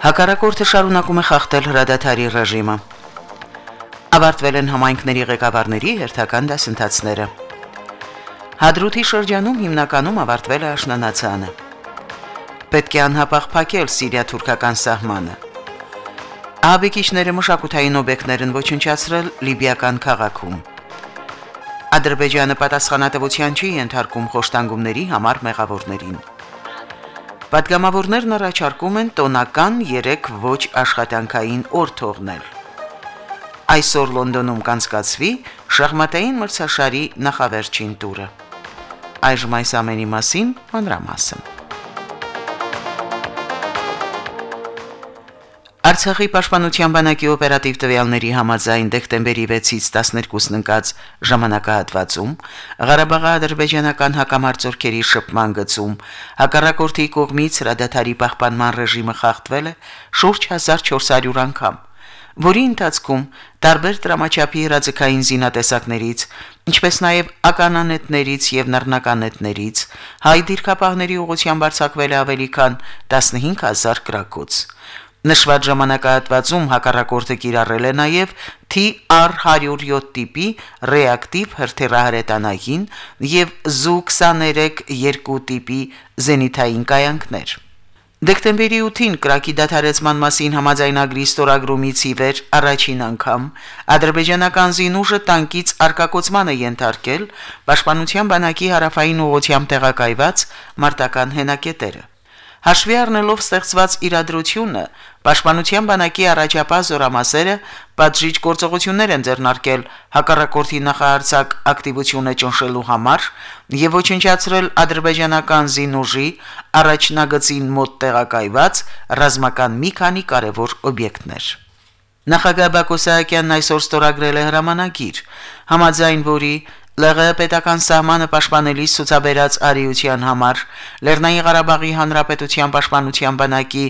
Հակառակորդը շարունակում է խախտել հրադադարի ռեժիմը։ Ավարտվել են համայնքների ղեկավարների հերթական դասընթացները։ Հադրութի շրջանում հիմնականում ավարտվել է աշնանացանը։ Պետք է անհապաղ փակել Սիրիա-թուրքական սահմանը։ Աբեկիչները մշակութային օբյեկտներ են ոչնչացրել լիբիական քաղաքում։ Ադրբեջանը պատասխանատվության չի ենթարկում խոշտանգումների համար մեղավորներին։ Պատգամավորներն առաջարկում են տոնական 3 ոչ աշխատանքային օր թողնել։ Այսօր Լոնդոնում կանցկացվի շախմատային մրցաշարի նախավերջին տուրը։ Այժմ այս ամենի մասին մանրամասն։ Արցախի պաշտպանության բանակի օպերատիվ տվյալների համաձայն դեկտեմբերի 6-ից 12-ն ընկած ժամանակահատվածում Ղարաբաղի ադրբեջանական հակամարտությունների շփման գծում հակառակորդի կողմից հրադադարի պահպանման ռեժիմը խախտվել է շուրջ 1400 անգամ որի ընթացքում տարբեր դրամաչափի հրաձգային զինատեսակներից, ինչպես նաև ականանետներից եւ նռնականետներից հայ դիրքապահների ուղղությամբ արձակվել ավելի քան 15000 գրակոց։ Նշված ժամանակահատվածում հակառակորդը կիրառել է նաև TR-107 տիպի ռեակտիվ հրթիռահրետանային եւ Zu-23 տիպի զենիթային կայանքներ։ Դեկտեմբերի 8-ին Կրակի դադարեցման մասին համաձայնագրի ստորագրումից ի վեր առաջին անգամ ադրբեջանական զինուժը տանկից արկակոծման է ենթարկել Պաշտպանության բանակի հարավային ուղությամբ տեղակայված մարտական հենակետերը։ Հաշվի առնելով ստեղծված իրադրությունը, Պաշտպանության բանակի առաջապահ զորամասերը պատժիչ գործողություններ են ձեռնարկել հակառակորդի նախահարցակ ակտիվությունը ճնշելու համար եւ ոչնչացրել ադրբեջանական զինուժի առաջնագծին մոտ տեղակայված ռազմական մի քանի կարևոր օբյեկտներ։ Նախագահ Բակո Սահակյանն այսօր ստորագրել է հրամանագիր, համաձայն որի ԼՂ պետական սահմանը պաշտպանելիս ցուցաբերած արիության համար Լեռնային Ղարաբաղի Հանրապետության պաշտպանության բանակի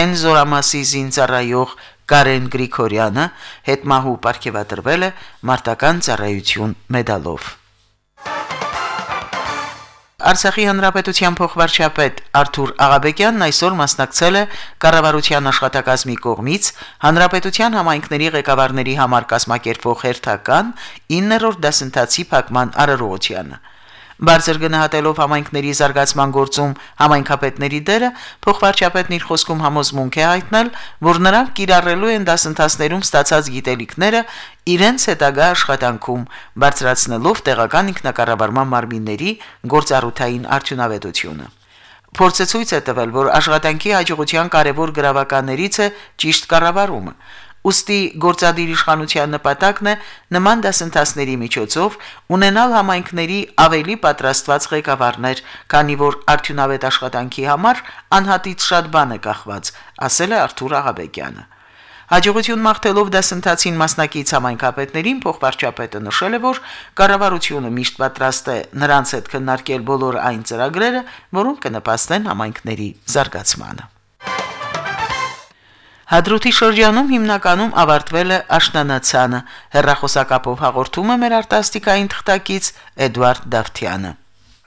N զորամասի զինծառայող Կարեն Գրիգորյանը հետմահու ապարգևատրվել է մարտական ծառայություն մեդալով։ Արցախի հանրապետության փոխվարչապետ Արթուր Աղաբեկյանն այսօր մասնակցել է կառավարության աշխատակազմի կողմից հանրապետության համայնքների ղեկավարների համար կազմակերպվող հերթական 9-րդ դասընթացի փակման արարողությանը։ Բարձր գնահատելով համայնքների զարգացման գործում համայնքապետների դերը, փոխվարչապետն իր խոսքում համոզմունք է հայտնել, որ նրանք կիրառելու են դասընթացներում ստացած գիտելիքները իրենց հետագա աշխատանքում, բարձրացնելով տեղական ինքնակառավարման մարմինների գործառութային արդյունավետությունը։ Փորձը ցույց է տվել, որ աշխատանքի հաջողության կարևոր գրավականներից է ճիշտ կառավարումը։ Ոստի գործադիր իշխանության նպատակն է նման դասընթացների միջոցով ունենալ համայնքների ավելի պատրաստված ղեկավարներ, քանի որ արդյունավետ աշխատանքի համար անհատից շատ բան է կախված, ասել է Արթուր Աղաբեկյանը։ Հաջողություն մաղթելով դասընթացին մասնակից համայնքապետներին փոխվարչապետը նշել է, որ կառավարությունը միշտ պատրաստ է նրանց հետ քննարկել բոլոր այն ծրագրերը, որոնք կնպաստեն համայնքների զարգացմանը։ Հադրութի շրջանում հիմնականում ավարտվել է աշնանացանը։ Հերրախոսակապով հաղորդում է մեր արտասթիկային թղթակից Էդվարդ Դավթյանը։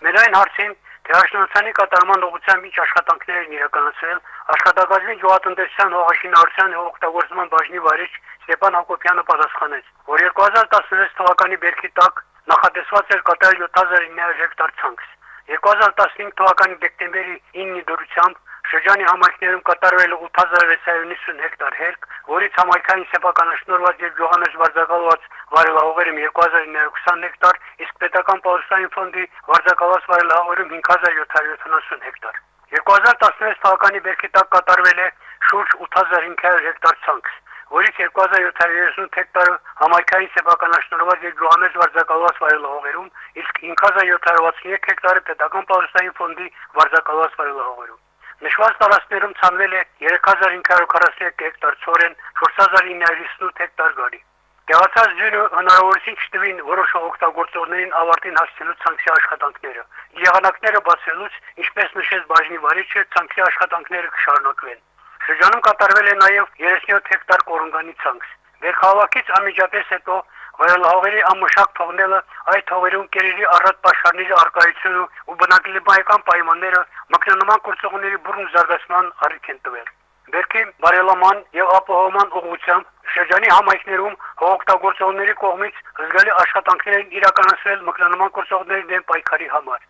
Մեր այն հարցին, թե աշնանացանի կատարման ուղղությամբ ինչ աշխատանքներ են իրականացրել, աշխատակազմի գյուղատնտեսության հողաշինարարության օգտագործման բաժնի վարիչ Ստեփան Հակոբյանը պատասխանեց, որ 2016 թվականի բերքի տակ նախատեսված էր կատարել 7900 հեկտար ցանց։ 2015 թվականի դեկտեմբերի 9-ի դուրսությամբ Շրջանի համայնքներում կատարվել 8650 հեկտար հերկ, որից համայնքային սեփականաշնորհված եւ գյուղանոց վարձակալված վարելահողերում 2920 հեկտար, իսկ պետական պաշտպանության ֆոնդի վարձակալված վարելահողերում 5770 հեկտար։ 2016 թվականի բերքի տակ կատարվել է շուրջ 8500 հեկտար ցանց, որից 2730 հեկտարը համայնքային սեփականաշնորհված եւ գյուղանոց վարձակալված վարելահողերում, իսկ 5763 հեկտարը պետական պաշտպանության ֆոնդի վարձակալված վարելահողերում։ Նշված տարածքներում ցանվել է 3543 հեկտար ծորեն, 4958 հեկտար գարի։ Տեղացած ձյունը հնարավորություն չտվին որոշ օգտագործողներին ավարտին հասցնելու ցանկի աշխատանքները։ Եղանակները բացելուց, ինչպես նշեց բաժնի վարիչը, ցանկի աշխատանքները կշարունակվեն։ Շրջանում կատարվել է նաև 37 հեկտար կորունգանի ցանց։ Վերքահավաքից անմիջապես հետո Վայելհողերի ամշակ թողնելը այդ հողերում կերերի առատ պաշարների արկայությունը ու բնակլիմայական պայմանները մկնանման կորցողների բուրն զարգացման առիթ են տվել։ Վերքի բարելաման եւ ապահովման ուղղությամբ շրջանի համայնքներում հողօգտագործողների կողմից զգալի աշխատանքներ են իրականացվել մկնանման կորցողների դեմ պայքարի համար։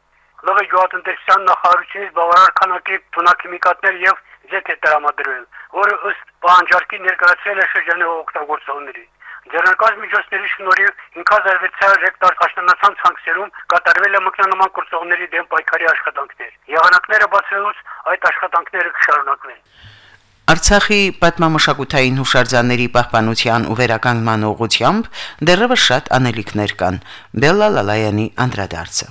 ԼՂ գյուղատնտեսության նախարարությունից բավարար քանակի թունաքիմիկատներ եւ ձեթ է տրամադրվել, որը ըստ պահանջարկի ներկայացվել է շրջանի հողօգտագործողների։ Ձեռնարկած միջոցների շնորհիվ 5600 հեկտար աշնանացան ցանքերում կատարվել է մկնանման կրծողների դեմ պայքարի աշխատանքներ։ Եղանակները բացվելուց այդ աշխատանքները կշարունակվեն։ Արցախի պատմամշակութային հուշարձանների պահպանության ու վերականգնման ուղղությամբ դեռևս շատ անելիքներ կան։ Բելլա Լալայանի անդրադարձը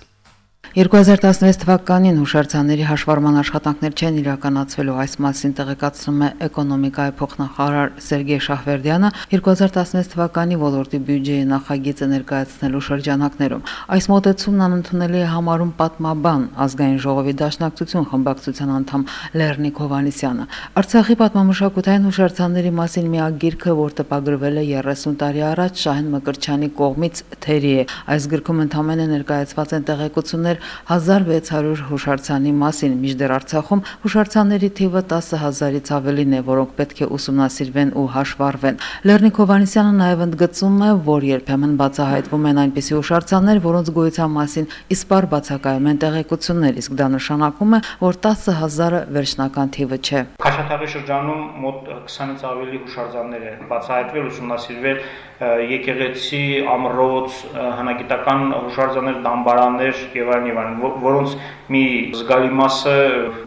2016 թվականին հուշարձանների հաշվառման աշխատանքներ չեն իրականացվելու այս մասին տեղեկացնում է էկոնոմիկայի փոխնախարար Սերգեյ Շահվերդյանը 2016 թվականի ոլորտի բյուջեի նախագիծը ներկայացնելու շրջանակներում։ Այս մոտեցումն անընդունելի է համարում պատմաբան ազգային ժողովի դաշնակցություն խմբակցության անդամ Լեռնիկ Հովանիսյանը։ Արցախի պատմամշակութային հուշարձանների մասին միակ գիրքը, որ տպագրվել է 30 տարի առաջ Շահեն Մկրչյանի կողմից թերի է։ Այս գրքում ընդամենը ներկայացված են տեղեկություններ 1600 հուշարձանի մասին, միջդեռ Արցախում հուշարձանների թիվը 10000-ից ավելին է, որոնք պետք է ուսումնասիրվեն ու հաշվառվեն։ Լեռնիկ Հովանեսյանը նաև ընդգծում է, որ երբեմն բացահայտվում են այնպիսի հուշարձաններ, որոնց գոյության մասին իսպար բացակայում են տեղեկություններ, իսկ դա նշանակում է, որ 10000-ը վերջնական թիվը չէ։ Քաշաթաղի շրջանում մոտ 20-ից ավելի հուշարձաններ են բացահայտվել, ուսումնասիրվել եկեղեցի, ամրոց, հնագիտական հուշարձաններ, դամբարաններ եւ այլն եւ այլն, որոնց մի զգալի մասը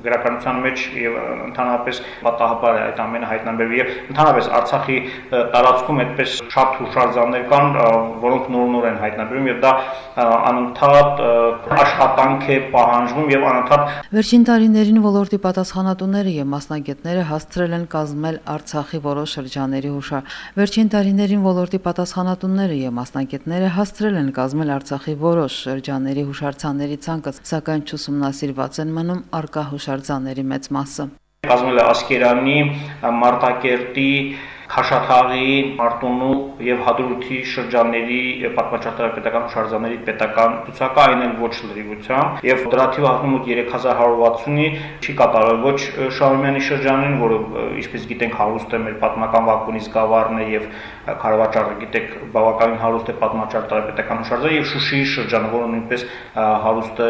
գրականության մեջ եւ ընդհանրապես պատահաբար է այդ ամենը հայտնաբերվել եւ ընդհանրապես Արցախի տարածքում այդպես շատ հուշարձաններ կան, որոնք նոր-նոր են հայտնաբերում եւ դա անընդհատ աշխատանք է պահանջվում եւ անընդհատ Վերջին տարիներին ոլորտի պատասխանատուները եւ մասնագետները հասցրել են կազմել Արցախի որոշ շրջաների հուշար։ Վերջին տարիներին ոլորտի պատասխանատուները եւ մասնագետները հասցրել են կազմել Արցախի որոշ շրջաների հուշարձանների ցանկը, սակայն չուսումնասիրված են մնում արկա հուշարձանների մեծ մասը։ Կազմել է Ասկերանի, Մարտակերտի, Խաշաթաղի, Մարտունու եւ Հադրութի շրջանների պատմաճարտարապետական հուշարձանների պետական ցուցակը այն էլ ոչ լրիվությամբ եւ դրա թիվը հասնում է 3160-ի չի կատարվել ոչ Շահումյանի շրջանին, որը ինչպես գիտենք հարուստ է մեր պատմական վակունից գավառն է եւ Խարվաճարը գիտեք բավականին հարուստ է պատմաճարտարապետական հուշարձանը եւ Շուշիի շրջանը, որը նույնպես հարուստ է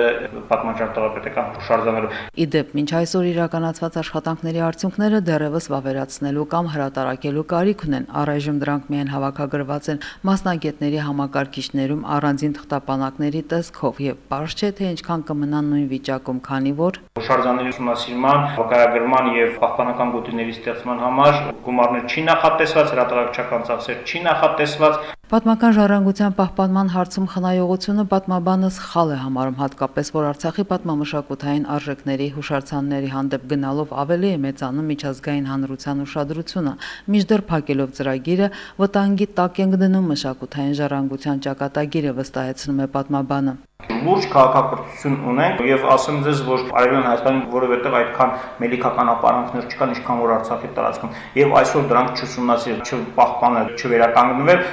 պատմաճարտարապետական հուշարձաններով։ Իդեպ, մինչ այսօր իրականացված աշխատանքների արդյունքները դեռևս վավերացնելու կամ հրատարակելու կարիք ունեն։ Առայժմ դրանք միայն հավաքագրված են մասնագետների համակարգիչներում առանձին թղթապանակների տեսքով եւ բարձ չէ թե ինչքան կմնան նույն վիճակում, քանի որ շարժանների ուսումնասիրման, վկայագրման եւ պահպանական գոտիների ստեղծման համար գումարներ չի նախատեսված, հրատարակչական ծախսեր չի նախատեսված, Պատմական ժառանգության պահպանման հարցում խնայողությունը պատմաբանը սխալ է համարում հատկապես, որ Արցախի պատմամշակութային արժեքների հուշարձանների հանդեպ գնալով ավելի է մեծանում միջազգային հանրության ուշադրությունը։ Միջդեռ փակելով ծրագիրը վտանգի տակ են դնում մշակութային ժառանգության ճակատագիրը վստահեցնում է պատմաբանը լուրջ քաղաքակրթություն ունենք եւ ասեմ ձեզ, որ Արևելյան Հայաստանում որևէտեղ այդքան մելիքական ապարանքներ չկան, ինչքան որ Արցախի տարածքում եւ այսօր դրանք չուսումնասիրել, չպահպանել, չվերականգնվել,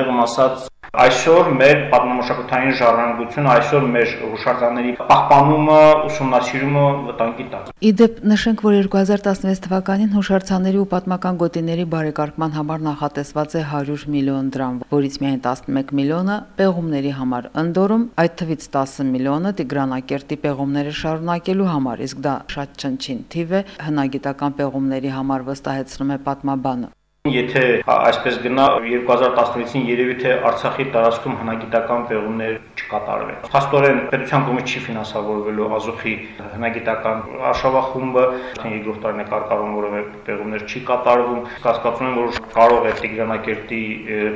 մեղմ ասած Այսօր մեր պատմամշակութային ժառանգությունը, այսօր մեր հուշարձանների պահպանումը, ուսումնասիրումը վտանգի տակ։ Իդեպ նշենք, որ 2016 թվականին հուշարձանների ու պատմական գոտիների բարեկարգման համար նախատեսված է 100 միլիոն դրամ, որից միայն 11 միլիոնը պեղումների համար ընդորում, այդ թվից 10 միլիոնը Տիգրանակերտի պեղումները շարունակելու համար, իսկ դա շատ չնչին թիվ է հնագիտական պեղումների համար վստահեցնում է պատմաբանը։ Եթե այսպես գնա 2016-ին երևի թե Արցախի տարածքում հնագիտական պեղումներ չկատարվեն։ Փաստորեն պետության կողմից չի ֆինանսավորվելու Ազոխի հնագիտական արշավախումբը, երկրորդ տարին է կարգավորում, որովե պեղումներ չի կատարվում։ Կասկածում եմ, որ կարող է Տիգրանակերտի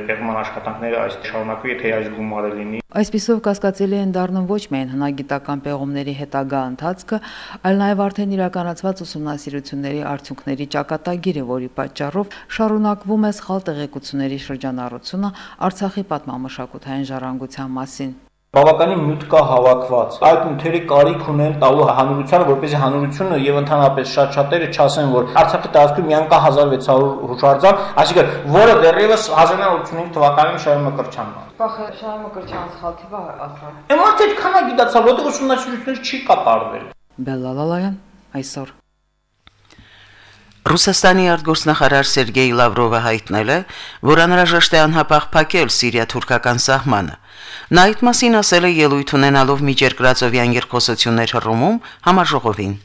պեղման աշխատանքները այս շարունակվի, եթե այս գումարը լինի Այսպիսով կասկածելի են դառնում ոչ միայն հնագիտական պեղումների հետագա ընթացքը, այլ նաև արդեն իրականացված ուսումնասիրությունների արդյունքների ճակատագիրը, որի պատճառով շարունակվում է սխալ տեղեկությունների շրջանառությունը Արցախի պատմամշակութային ժառանգության մասին բավականին նյութ կա հավաքված։ Այդ նյութերի կարիք ունեն տալու հանրությանը, որպեսզի հանրությունը եւ ընդհանրապես շատ-շատերը չասեն, որ Արցախի տարածքում միայն կա 1600 հուշարձան, այսինքն որը դեռևս 1985 թվականին Շահի Մկրտչյանն է։ Բախը սխալ թիվը ասա։ Եմարդ այդ քանա գիտացա, որտեղ ուսումնասիրություններ չի կատարվել։ Բելալալայան այսօր Ռուսաստանի արտգործնախարար Սերգեյ Լավրովը հայտնել է, որ անհրաժեշտ է անհապաղ փակել Սիրիա-թուրքական սահմանը։ Նա այդ մասին ասել է ելույթ ունենալով միջերկրածովյան երկխոսություններ հռոմում համաժողովին։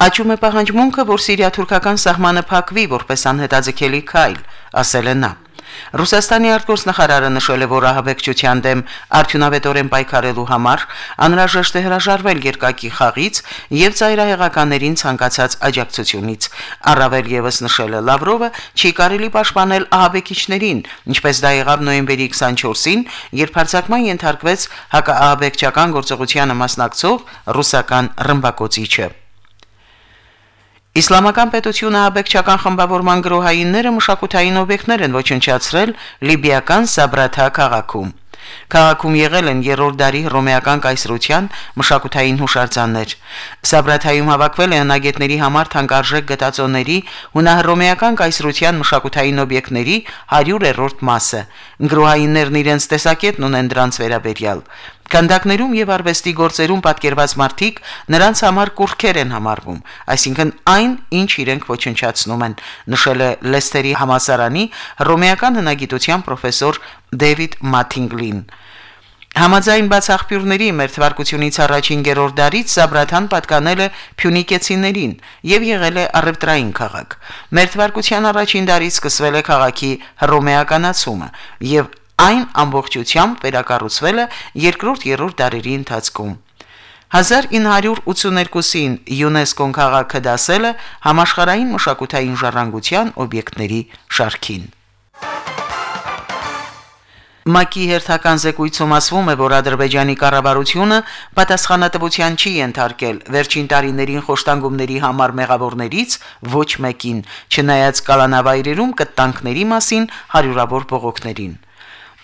Աճում է պահանջմունքը, որ Սիրիա-թուրքական սահմանը փակվի որպես անհետաձգելի քայլ, ասել է նա։ Ռուսաստանի արտգործնախարարը նշել է, որ ահաբեկչության դեմ արդյունավետորեն պայքարելու համար անհրաժեշտ է հրաժարվել երկակի խաղից եւ ծայրահեղականներին ցանկացած աջակցությունից։ Առավել եւս նշել է Լավրովը, չի կարելի պաշտպանել ահաբեկիչներին, ինչպես դա եղավ նոյեմբերի 24-ին, երբ հարձակման ենթարկվեց հակաահաբեկչական գործողությանը մասնակցող ռուսական ռմբակոծիչը։ Իսլամական պետությունը հաբեկչական խմբավորման գրոհայինները մշակութային օբյեկտներ են ոչնչացրել լիբիական Սաբրաթա քաղաքում։ Քաղաքում եղել են երրորդ դարի հռոմեական կայսրության մշակութային հուշարձաններ։ Սաբրաթայում հավաքվել են անագետների համար թանկարժեք գտածոների հունահռոմեական կայսրության մշակութային օբյեկտների 100-րդ մասը։ Գրոհայիններն իրենց տեսակետն ունեն դրանց վերաբերյալ։ Կանդակներում եւ արվեստի գործերում պատկերված մարդիկ նրանց համար կուրքեր են համարվում, այսինքն այն, ինչ իրենք ոչնչացնում են, նշել է Լեստերի համասարանի ռոմեական հնագիտության պրոֆեսոր Դեվիդ Մաթինգլին։ Համաձայն բաց աղբյուրների մեր թվարկությունից առաջին գերորդ դարից Սաբրաթան պատկանել է Փյունիկեցիներին եւ եղել է առևտրային քաղաք։ Մեր թվարկության առաջին դարից սկսվել է քաղաքի հռոմեականացումը եւ այն ամբողջությամբ վերակառուցվել է երկրորդ-երրորդ դարերի ընթացքում։ 1982-ին ՅՈՒՆԵՍԿՕ-ն քաղաքը դասել է համաշխարհային մշակութային ժառանգության օբյեկտների շարքին։ ՄԱԿ-ի հերթական զեկույցում ասվում է, որ Ադրբեջանի կառավարությունը պատասխանատվության չի ենթարկել վերջին տարիներին խոշտանգումների համար մեղավորներից ոչ մեկին, չնայած կալանավայրերում կտանքների մասին հարյուրավոր բողոքներին։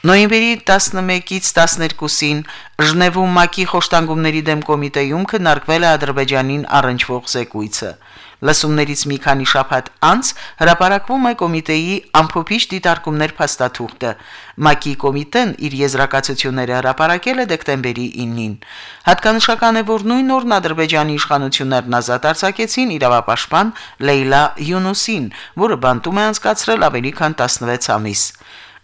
Նոյեմբերի 11-ից 12-ին Ժնևում ՄԱԿ-ի խոշտանգումների դեմ կոմիտեյում քննարկվել է Ադրբեջանին առնչվող զեկույցը։ Լսումներից մի քանի շաբաթ անց հրապարակվում է կոմիտեի ամփոփիչ դիտարկումներ փաստաթուղթը։ ՄԱԿ-ի կոմիտեն իր եզրակացությունները հրապարակել է դեկտեմբերի 9-ին։ Հատկանշական է, որ նույն օրն Ադրբեջանի իշխանություններն ազատ արձակեցին իրավապաշտպան Լեյլա Յունուսին, որը բանտում է անցկացրել ավելի քան 16 ամիս։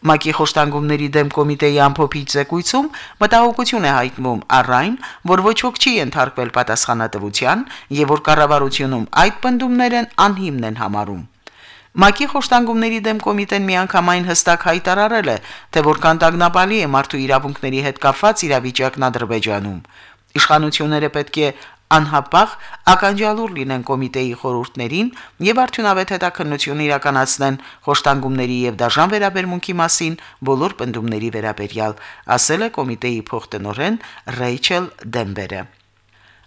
ՄԱԿ-ի խոշտանգումների դեմ կոմիտեի ամփոփիչ զեկույցում մտահոգություն է հայտնում առայն, որ ոչ ոք չի ենթարկվել պատասխանատվության եւ որ կառավարությունում այդ պնդումներն անհիմն են համարում։ ՄԱԿ-ի խոշտանգումների դեմ կոմիտեն միանգամայն հստակ հայտարարել է, թե որքան տագնապալի է մարդու իրավունքների հետ կապված իրավիճակն Ադրբեջանում։ Իշխանությունները պետք է անհապաղ ականջալուր լինեն կոմիտեի խորհուրդներին եւ արդյունավետ հետաքննություն իրականացնեն խոշտանգումների եւ դաժան վերաբերմունքի մասին բոլոր պնդումների վերաբերյալ, ասել է կոմիտեի փոխտնօրեն Ռեյչել Դեմբերը։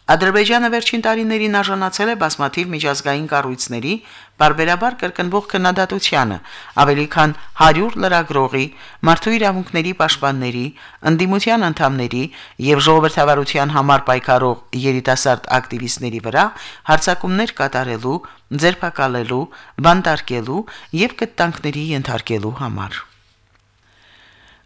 Ադրբեջանը վերջին տարիներին արժանացել է բազմաթիվ միջազգային կառույցների բարբերաբար կրկնվող քննադատությանը, ավելի քան 100 լրագրողի, մարդու իրավունքների պաշտպանների, ընդդիմության անդամների եւ ժողովրդավարության համար պայքարող երիտասարդ ակտիվիստների վրա հարձակումներ կատարելու, ձերբակալելու, բանտարկելու եւ կտանքների ենթարկելու համար։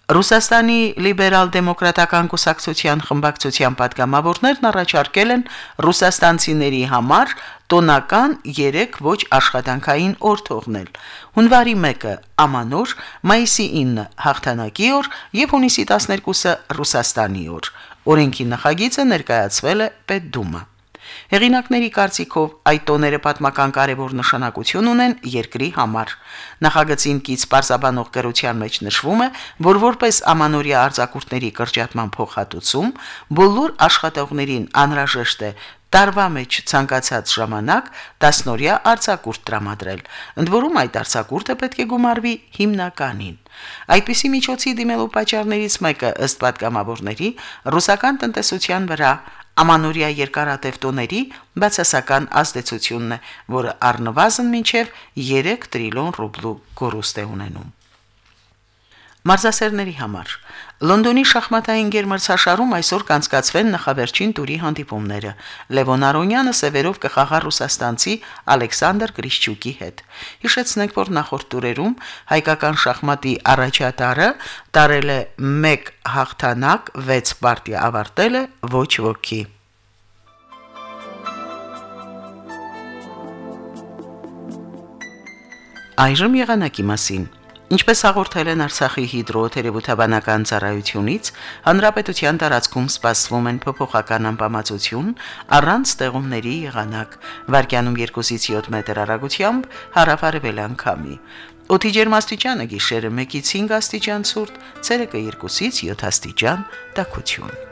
Ռուսաստանի լիբերալ-դեմոկրատական կուսակցության խմբակցության падգամավորներն առաջարկել են ռուսաստանցիների համար տոնական 3 ոչ աշխատանքային օր թողնել։ Հունվարի 1-ը ամանոր, մայիսի 9-ը հաղթանակի օր եւ հունիսի 12-ը Ռուսաստանի օր։ Օրենքի նախագիծը ներկայացվել է Պետդումը։ Հեղինակների կարծիքով այդ տոները պատմական կարևոր նշանակություն ունեն երկրի համար։ Նախագծին կից պարզաբանող գրության մեջ նշվում է, որ որպես ամանորյա արձակուրդների կրճատման փոխհատուցում բոլոր աշխատողներին անհրաժեշտ է տարվա մեջ ցանկացած ժամանակ դասնորյա արձակուրդ տրամադրել։ Ընդ որում այդ արձակուրդը պետք է գումարվի հիմնականին։ Այդպիսի միջոցի դիմելու պատճառներից մեկը ըստ պատգամավորների ռուսական տնտեսության վրա ամանորյա երկարատև տոների բացասական ազդեցությունն է, որը առնվազն մինչև 3 տրիլիոն ռուբլու կորուստ է ունենում։ Մարզասերների համար Լոնդոնի շախմատային գերմրցաշարում այսօր կանցկացվեն նախավերջին տուրի հանդիպումները։ Լևոն Արոնյանը սևերով կխաղա ռուսաստանցի Ալեքսանդր Գրիշչուկի հետ։ Հիշեցնենք, որ նախորդ տուրերում հայկական շախմատի առաջատարը տարել է 1 հաղթանակ, 6 պարտիա ավարտել է ոչ ոքի։ Այժմ եղանակի մասին։ Ինչպես հաղորդել են Արցախի հիդրոթերապևտաբանական ծառայությունից, հանրապետության տարածքում սպասվում են փոփոխական անբավարարություն առանց ստեղումների եղանակ, վարկյանում 2-ից 7 մետր հեռագությամբ հարավարևելյան քամի։ Օդի ջերմաստիճանը գիշերը 1-ից 5 աստիճան ցուրտ, ցերեկը 2-ից 7 աստիճան տաքություն։